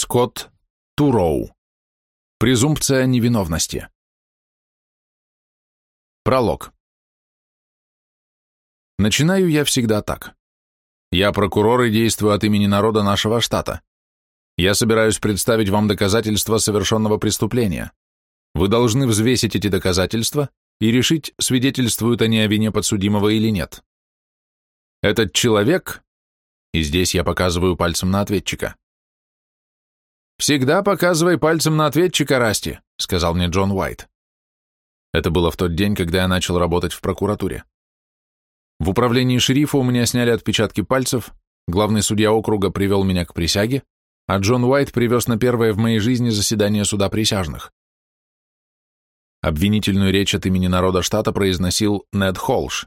Скотт Туроу. Презумпция невиновности. Пролог. Начинаю я всегда так. Я прокурор и действую от имени народа нашего штата. Я собираюсь представить вам доказательства совершенного преступления. Вы должны взвесить эти доказательства и решить, свидетельствуют они о вине подсудимого или нет. Этот человек, и здесь я показываю пальцем на ответчика, «Всегда показывай пальцем на ответчика, Расти», — сказал мне Джон Уайт. Это было в тот день, когда я начал работать в прокуратуре. В управлении шерифа у меня сняли отпечатки пальцев, главный судья округа привел меня к присяге, а Джон Уайт привез на первое в моей жизни заседание суда присяжных. Обвинительную речь от имени народа штата произносил Нед Холш.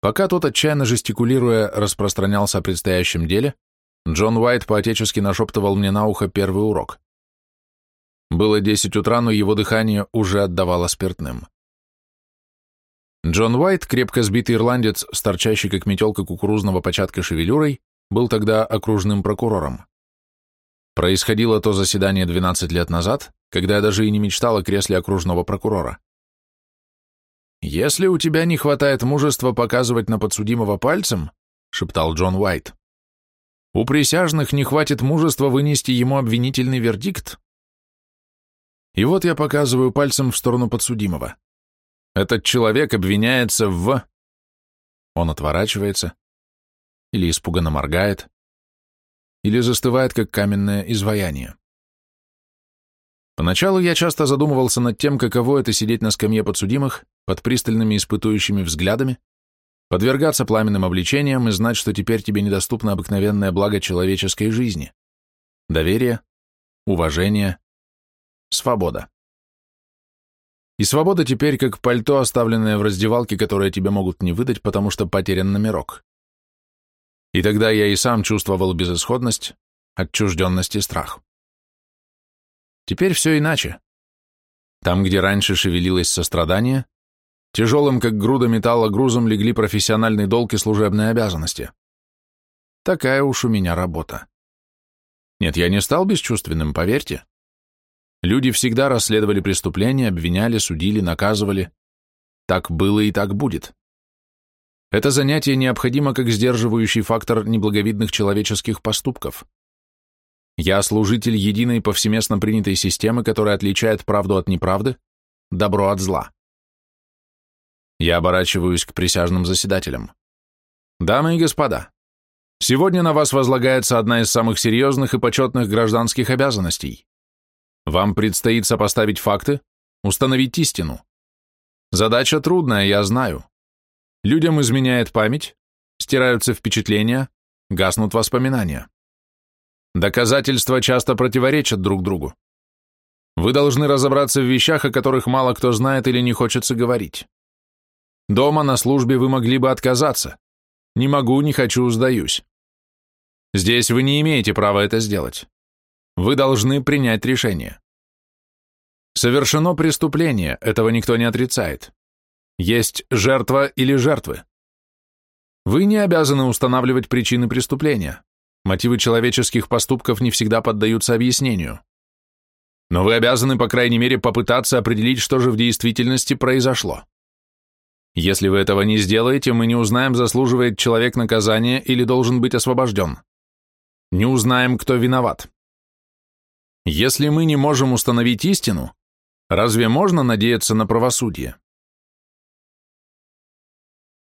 Пока тот, отчаянно жестикулируя, распространялся о предстоящем деле, Джон Уайт по-отечески нашептывал мне на ухо первый урок. Было десять утра, но его дыхание уже отдавало спиртным. Джон Уайт, крепко сбитый ирландец, с торчащей как метелка кукурузного початка шевелюрой, был тогда окружным прокурором. Происходило то заседание 12 лет назад, когда я даже и не мечтал о кресле окружного прокурора. «Если у тебя не хватает мужества показывать на подсудимого пальцем», — шептал Джон Уайт, у присяжных не хватит мужества вынести ему обвинительный вердикт. И вот я показываю пальцем в сторону подсудимого. Этот человек обвиняется в... Он отворачивается, или испуганно моргает, или застывает, как каменное изваяние. Поначалу я часто задумывался над тем, каково это сидеть на скамье подсудимых под пристальными испытующими взглядами, подвергаться пламенным обличениям и знать, что теперь тебе недоступно обыкновенное благо человеческой жизни. Доверие, уважение, свобода. И свобода теперь как пальто, оставленное в раздевалке, которое тебе могут не выдать, потому что потерян номерок. И тогда я и сам чувствовал безысходность, отчужденность и страх. Теперь все иначе. Там, где раньше шевелилось сострадание, Тяжелым, как груда металла, грузом легли профессиональный долг и служебные обязанности. Такая уж у меня работа. Нет, я не стал бесчувственным, поверьте. Люди всегда расследовали преступления, обвиняли, судили, наказывали. Так было и так будет. Это занятие необходимо как сдерживающий фактор неблаговидных человеческих поступков. Я служитель единой повсеместно принятой системы, которая отличает правду от неправды, добро от зла. Я оборачиваюсь к присяжным заседателям. Дамы и господа, сегодня на вас возлагается одна из самых серьезных и почетных гражданских обязанностей. Вам предстоит сопоставить факты, установить истину. Задача трудная, я знаю. Людям изменяет память, стираются впечатления, гаснут воспоминания. Доказательства часто противоречат друг другу. Вы должны разобраться в вещах, о которых мало кто знает или не хочется говорить. Дома на службе вы могли бы отказаться. Не могу, не хочу, сдаюсь. Здесь вы не имеете права это сделать. Вы должны принять решение. Совершено преступление, этого никто не отрицает. Есть жертва или жертвы. Вы не обязаны устанавливать причины преступления. Мотивы человеческих поступков не всегда поддаются объяснению. Но вы обязаны, по крайней мере, попытаться определить, что же в действительности произошло. Если вы этого не сделаете, мы не узнаем, заслуживает человек наказания или должен быть освобожден. Не узнаем, кто виноват. Если мы не можем установить истину, разве можно надеяться на правосудие?